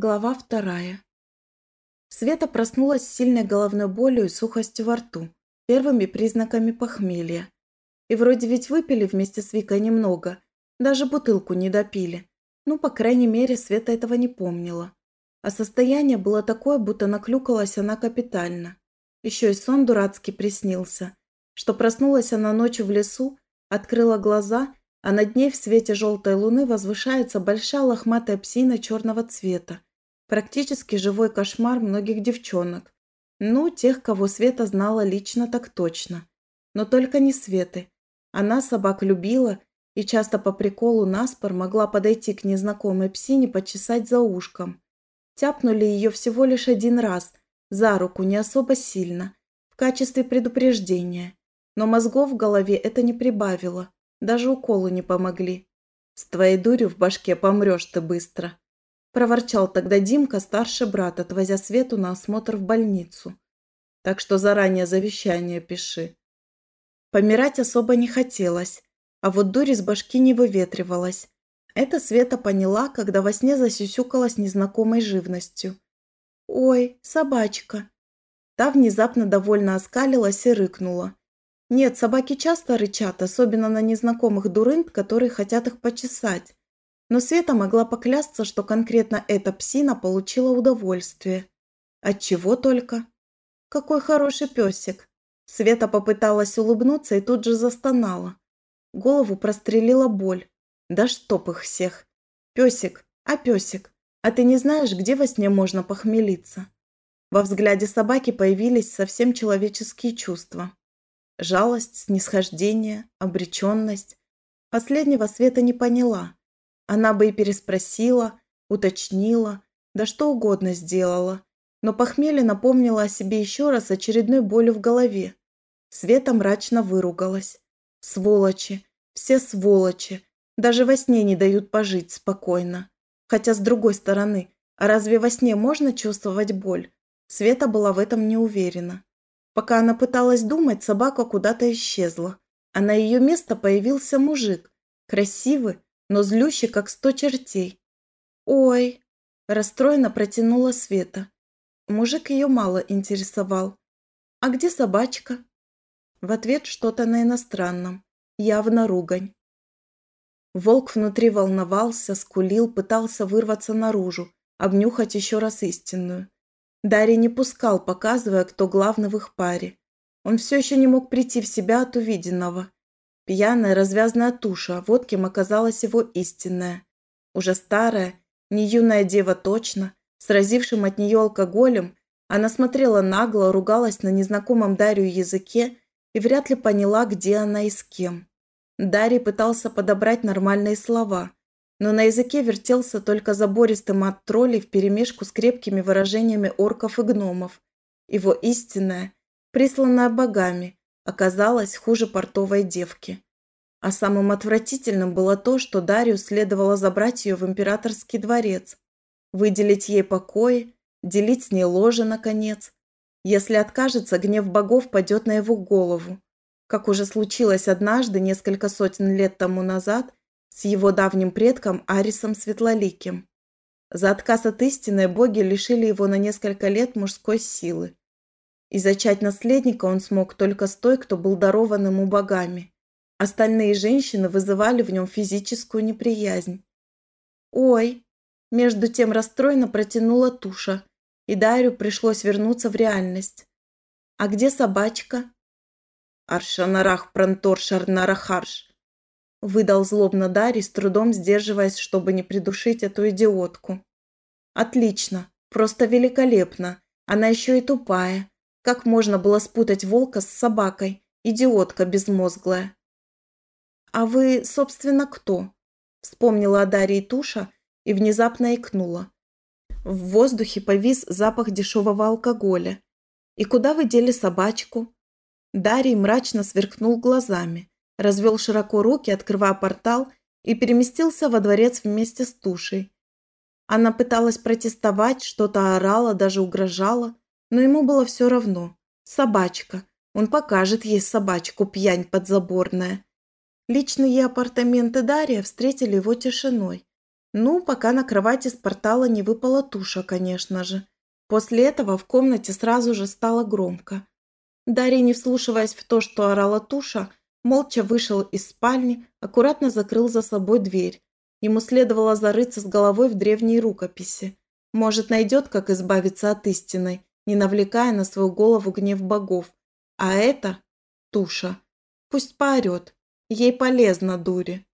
Глава вторая. Света проснулась с сильной головной болью и сухостью во рту, первыми признаками похмелья. И вроде ведь выпили вместе с Викой немного, даже бутылку не допили. Ну, по крайней мере, Света этого не помнила. А состояние было такое, будто наклюкалась она капитально. Еще и сон дурацкий приснился, что проснулась она ночью в лесу, открыла глаза а над ней в свете желтой луны возвышается большая лохматая псина черного цвета. Практически живой кошмар многих девчонок. Ну, тех, кого Света знала лично так точно. Но только не Светы. Она собак любила и часто по приколу наспор могла подойти к незнакомой псине почесать за ушком. Тяпнули ее всего лишь один раз, за руку, не особо сильно, в качестве предупреждения. Но мозгов в голове это не прибавило. Даже уколы не помогли. С твоей дурью в башке помрешь ты быстро. Проворчал тогда Димка, старший брат, отвозя Свету на осмотр в больницу. Так что заранее завещание пиши. Помирать особо не хотелось, а вот дурь из башки не выветривалась. Это Света поняла, когда во сне засюсюкалась незнакомой живностью. «Ой, собачка!» Та внезапно довольно оскалилась и рыкнула. Нет, собаки часто рычат, особенно на незнакомых дурынт, которые хотят их почесать. Но Света могла поклясться, что конкретно эта псина получила удовольствие. От чего только? Какой хороший песик. Света попыталась улыбнуться и тут же застонала. Голову прострелила боль. Да чтоб их всех. Песик, а песик, а ты не знаешь, где во сне можно похмелиться? Во взгляде собаки появились совсем человеческие чувства. Жалость, снисхождение, обреченность. Последнего Света не поняла. Она бы и переспросила, уточнила, да что угодно сделала. Но похмелье напомнило о себе еще раз очередной болью в голове. Света мрачно выругалась. Сволочи, все сволочи. Даже во сне не дают пожить спокойно. Хотя с другой стороны, а разве во сне можно чувствовать боль? Света была в этом не уверена. Пока она пыталась думать, собака куда-то исчезла, а на ее место появился мужик, красивый, но злющий, как сто чертей. «Ой!» – расстроенно протянула Света. Мужик ее мало интересовал. «А где собачка?» В ответ что-то на иностранном, явно ругань. Волк внутри волновался, скулил, пытался вырваться наружу, обнюхать еще раз истинную. Дарья не пускал, показывая, кто главный в их паре. Он все еще не мог прийти в себя от увиденного. Пьяная, развязная туша, вот кем оказалась его истинная. Уже старая, не юная дева точно, сразившим от нее алкоголем, она смотрела нагло, ругалась на незнакомом Дарью языке и вряд ли поняла, где она и с кем. Дарий пытался подобрать нормальные слова, но на языке вертелся только забористый мат троллей вперемешку с крепкими выражениями орков и гномов. Его истинная, присланная богами, оказалась хуже портовой девки. А самым отвратительным было то, что Дарью следовало забрать ее в императорский дворец, выделить ей покои, делить с ней ложе, наконец. Если откажется, гнев богов падет на его голову. Как уже случилось однажды, несколько сотен лет тому назад, с его давним предком Арисом Светлоликим. За отказ от истины боги лишили его на несколько лет мужской силы. И зачать наследника он смог только с той, кто был дарован ему богами. Остальные женщины вызывали в нем физическую неприязнь. «Ой!» Между тем расстроенно протянула туша, и Дарью пришлось вернуться в реальность. «А где собачка?» «Аршанарах пронтор шарнарахарш», Выдал злобно Дарий, с трудом сдерживаясь, чтобы не придушить эту идиотку. Отлично, просто великолепно. Она еще и тупая. Как можно было спутать волка с собакой? Идиотка безмозглая. «А вы, собственно, кто?» Вспомнила о Дарье Туша и внезапно икнула. В воздухе повис запах дешевого алкоголя. «И куда вы дели собачку?» Дарий мрачно сверкнул глазами развел широко руки, открывая портал, и переместился во дворец вместе с тушей. Она пыталась протестовать, что-то орала, даже угрожала, но ему было все равно. Собачка. Он покажет ей собачку, пьянь подзаборная. Личные апартаменты Дарья встретили его тишиной. Ну, пока на кровати с портала не выпала туша, конечно же. После этого в комнате сразу же стало громко. Дарья, не вслушиваясь в то, что орала туша, молча вышел из спальни, аккуратно закрыл за собой дверь. Ему следовало зарыться с головой в древней рукописи. Может, найдет, как избавиться от истины, не навлекая на свою голову гнев богов. А это – туша. Пусть поорет. Ей полезно, дури.